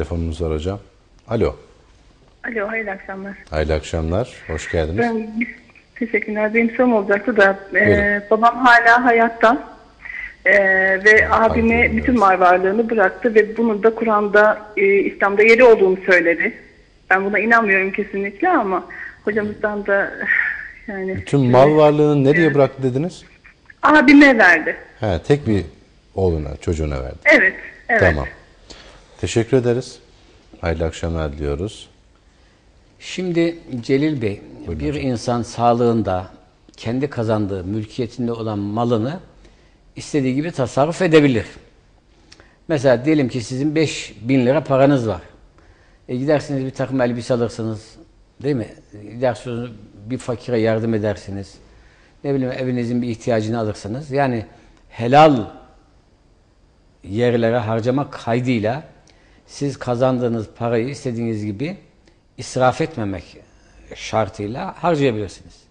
telefonumuz var hocam. Alo. Alo, hayırlı akşamlar. Hayırlı akşamlar. Hoş geldiniz. Ben, teşekkürler. Benim sorum olacaktı da e, babam hala hayatta E, ve abime bütün mal varlığını bıraktı ve bunun da Kur'an'da e, İslam'da yeri olduğunu söyledi. Ben buna inanmıyorum kesinlikle ama hocamızdan da yani Tüm mal varlığını nereye bıraktı dediniz? abime verdi. He, tek bir oğluna, çocuğuna verdi. Evet, evet. Tamam. Teşekkür ederiz. Hayırlı akşamlar diliyoruz. Şimdi Celil Bey, bir insan sağlığında kendi kazandığı, mülkiyetinde olan malını istediği gibi tasarruf edebilir. Mesela diyelim ki sizin 5 bin lira paranız var. E gidersiniz bir takım elbise alırsınız. Değil mi? Gidersiniz bir fakire yardım edersiniz. Ne bileyim evinizin bir ihtiyacını alırsınız. Yani helal yerlere harcamak kaydıyla siz kazandığınız parayı istediğiniz gibi israf etmemek şartıyla harcayabilirsiniz.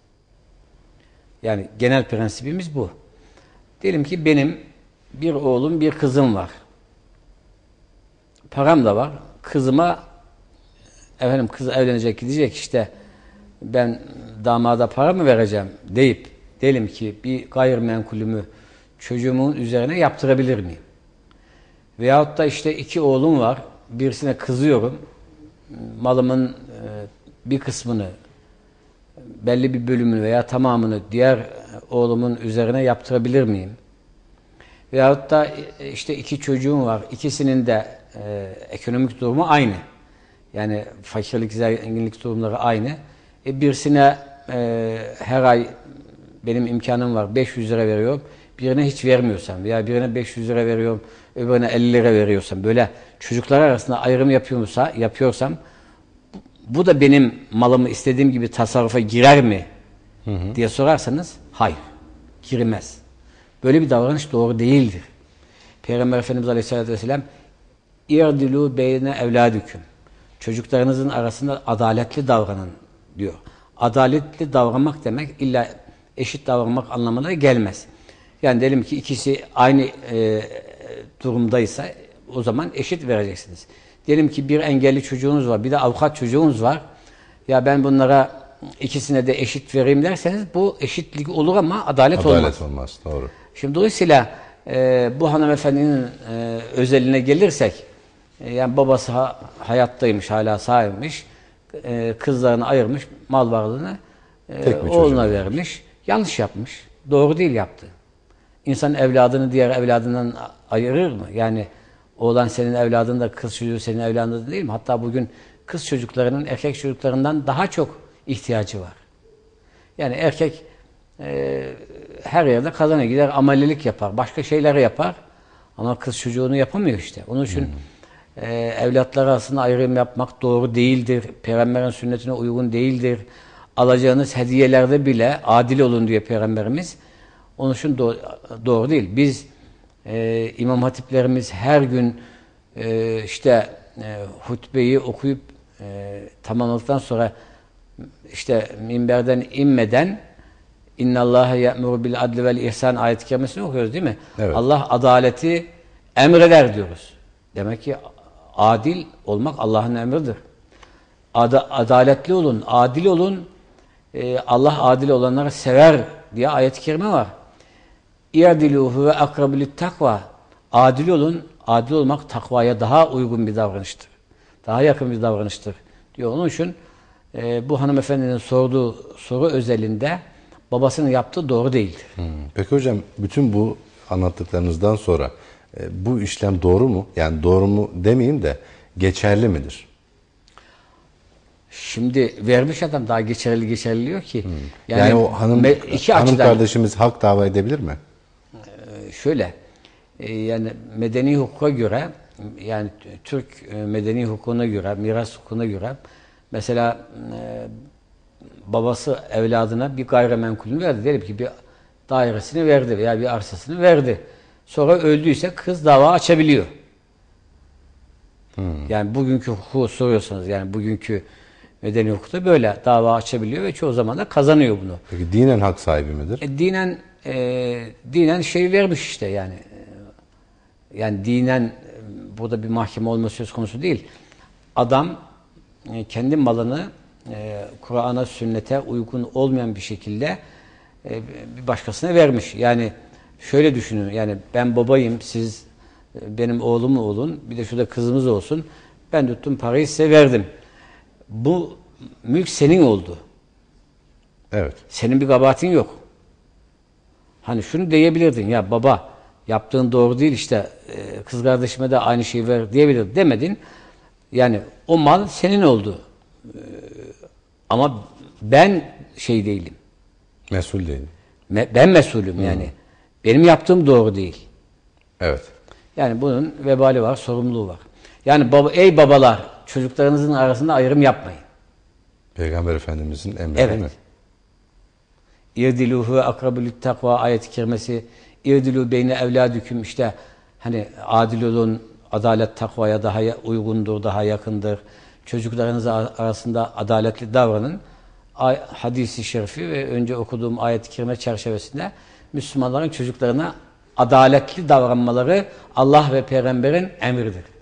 Yani genel prensibimiz bu. Diyelim ki benim bir oğlum bir kızım var. Param da var. Kızıma efendim kız evlenecek gidecek işte ben damada para mı vereceğim deyip diyelim ki bir gayrimenkulümü çocuğumun üzerine yaptırabilir miyim? Veyahut da işte iki oğlum var. Birisine kızıyorum. Malımın e, bir kısmını belli bir bölümünü veya tamamını diğer oğlumun üzerine yaptırabilir miyim? Veyahut da e, işte iki çocuğum var. İkisinin de e, ekonomik durumu aynı. Yani fakirlik, zenginlik durumları aynı. E, birisine e, her ay benim imkanım var 500 lira veriyorum. Birine hiç vermiyorsam veya birine 500 lira veriyorum, öbürüne 50 lira veriyorsam böyle çocuklar arasında ayrım yapıyorsa, yapıyorsam bu- da benim malımı istediğim gibi tasarrufa girer mi diye sorarsanız hayır, girmez. Böyle bir davranış doğru değildir. Peygamber Efendimiz Aleyhisselatü Vesselam İrdilû beyne evladüküm. Çocuklarınızın arasında adaletli davranın diyor. Adaletli davranmak demek illa eşit davranmak anlamına gelmez. Yani diyelim ki ikisi aynı e, durumdaysa o zaman eşit vereceksiniz. Diyelim ki bir engelli çocuğunuz var, bir de avukat çocuğunuz var. Ya ben bunlara ikisine de eşit vereyim derseniz bu eşitlik olur ama adalet, olmaz. Adalet olmaz. Doğru. Şimdi dolayısıyla e, bu hanımefendinin e, özeline gelirsek, e, yani babası ha- hayattaymış, hala sahipmiş, e, kızlarını ayırmış, mal varlığını e, oğluna varmış. vermiş. Yanlış yapmış. Doğru değil yaptı. İnsan evladını diğer evladından ayırır mı? Yani oğlan senin evladın da kız çocuğu senin evladın da değil mi? Hatta bugün kız çocuklarının erkek çocuklarından daha çok ihtiyacı var. Yani erkek e, her yerde kazana gider, amelilik yapar, başka şeyleri yapar. Ama kız çocuğunu yapamıyor işte. Onun için e, evlatlar arasında ayrım yapmak doğru değildir. Peygamberin sünnetine uygun değildir. Alacağınız hediyelerde bile adil olun diyor Peygamberimiz. Onun için doğru, doğru değil. Biz e, imam hatiplerimiz her gün e, işte e, hutbeyi okuyup e, tamamladıktan sonra işte minberden inmeden İnna Allah ya'muru bil adli vel ihsan ayet-i kerimesini okuyoruz değil mi? Evet. Allah adaleti emreder diyoruz. Demek ki adil olmak Allah'ın emridir. Ada- adaletli olun, adil olun. Ee, Allah adil olanları sever diye ayet-i kerime var. İ'diluhu ve akrabilit takva. Adil olun. Adil olmak takvaya daha uygun bir davranıştır. Daha yakın bir davranıştır diyor. Onun için e, bu hanımefendinin sorduğu soru özelinde babasının yaptığı doğru değildir. Hmm. Peki hocam bütün bu anlattıklarınızdan sonra e, bu işlem doğru mu? Yani doğru mu demeyeyim de geçerli midir? Şimdi vermiş adam daha geçerli geçerli diyor ki. Hmm. Yani, o hanım, iki hanım açıdan kardeşimiz hak dava edebilir mi? Şöyle e, yani medeni hukuka göre yani Türk e, medeni hukukuna göre miras hukukuna göre mesela e, babası evladına bir gayrimenkulünü verdi. Diyelim ki bir dairesini verdi veya bir arsasını verdi. Sonra öldüyse kız dava açabiliyor. Yani bugünkü hukuku soruyorsanız yani bugünkü medeni hukukta böyle dava açabiliyor ve çoğu zaman da kazanıyor bunu. Peki dinen hak sahibi midir? E, dinen e, dinen şey vermiş işte yani. E, Yani dinen burada bir mahkeme olması söz konusu değil. Adam e, kendi malını e, Kur'an'a, sünnete uygun olmayan bir şekilde e, bir başkasına vermiş. Yani şöyle düşünün. Yani ben babayım, siz e, benim oğlum olun, bir de şurada kızımız olsun. Ben tuttum parayı size verdim. Bu mülk senin oldu. Evet. Senin bir kabahatin yok. Hani şunu diyebilirdin ya baba yaptığın doğru değil işte e, kız kardeşime de aynı şeyi ver diyebilirdin demedin. Yani o mal senin oldu. E, Ama ben şey değilim. Mesul değil. Me- Ben mesulüm yani. Benim yaptığım doğru değil. Evet. Yani bunun vebali var, sorumluluğu var. Yani baba, ey babalar çocuklarınızın arasında ayrım yapmayın. Peygamber Efendimizin emri Evet. değil mi? İrdiluhu akrabulü takva ayet-i kerimesi İrdilu beyne evladüküm işte hani adil olun adalet takvaya daha uygundur, daha yakındır. Çocuklarınız ar- arasında adaletli davranın. Hadisi şerifi ve önce okuduğum ayet-i kerime çerçevesinde Müslümanların çocuklarına adaletli davranmaları Allah ve peygamberin emridir.